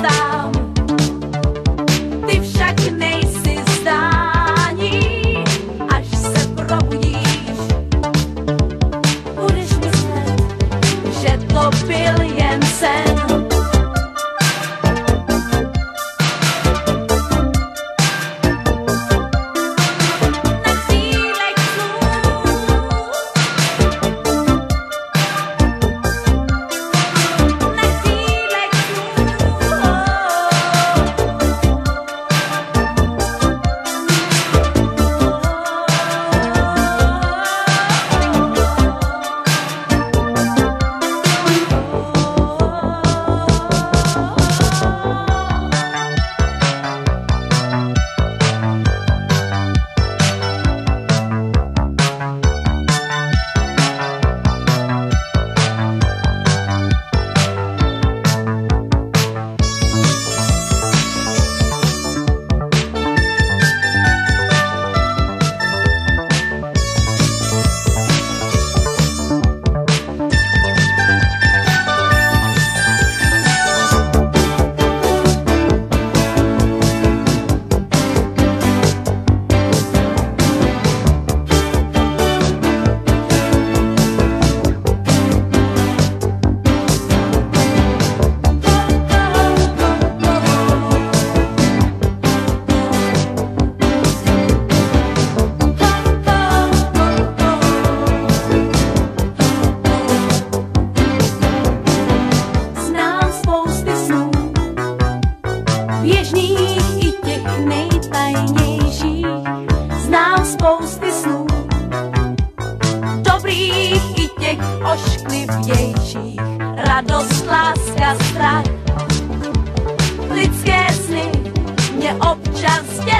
style. znám spousty snů, dobrých i těch ošklivějších, radost, láska, strach. Lidské sny mě občas dělá.